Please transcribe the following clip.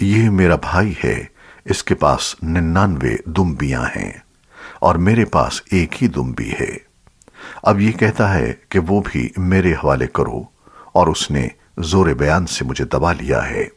یہ میرا بھائی ہے، اس کے پاس ننانوے دمبیاں ہیں اور میرے پاس ایک ہی دمبی ہے۔ اب یہ کہتا ہے کہ وہ بھی میرے حوالے کرو اور اس نے زور بیان سے مجھے دبا لیا ہے۔